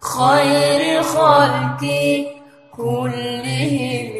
خير خلق كلهم.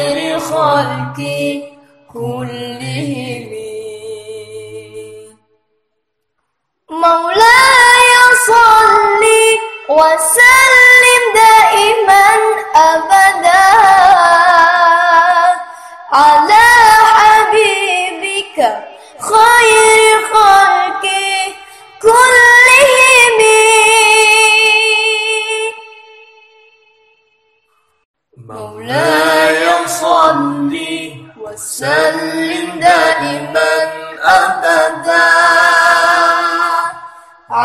مولاي صل وسلم دائما أبدا على حبيبك خير خلق كلهم. مولاي صل وسلم دائما أبدا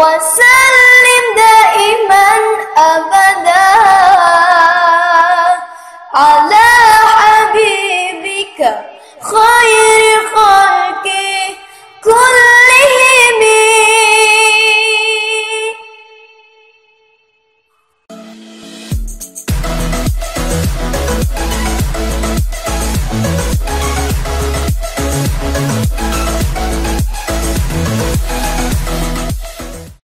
وسلم دائما أبدا على حبيبك خير خلقه. كل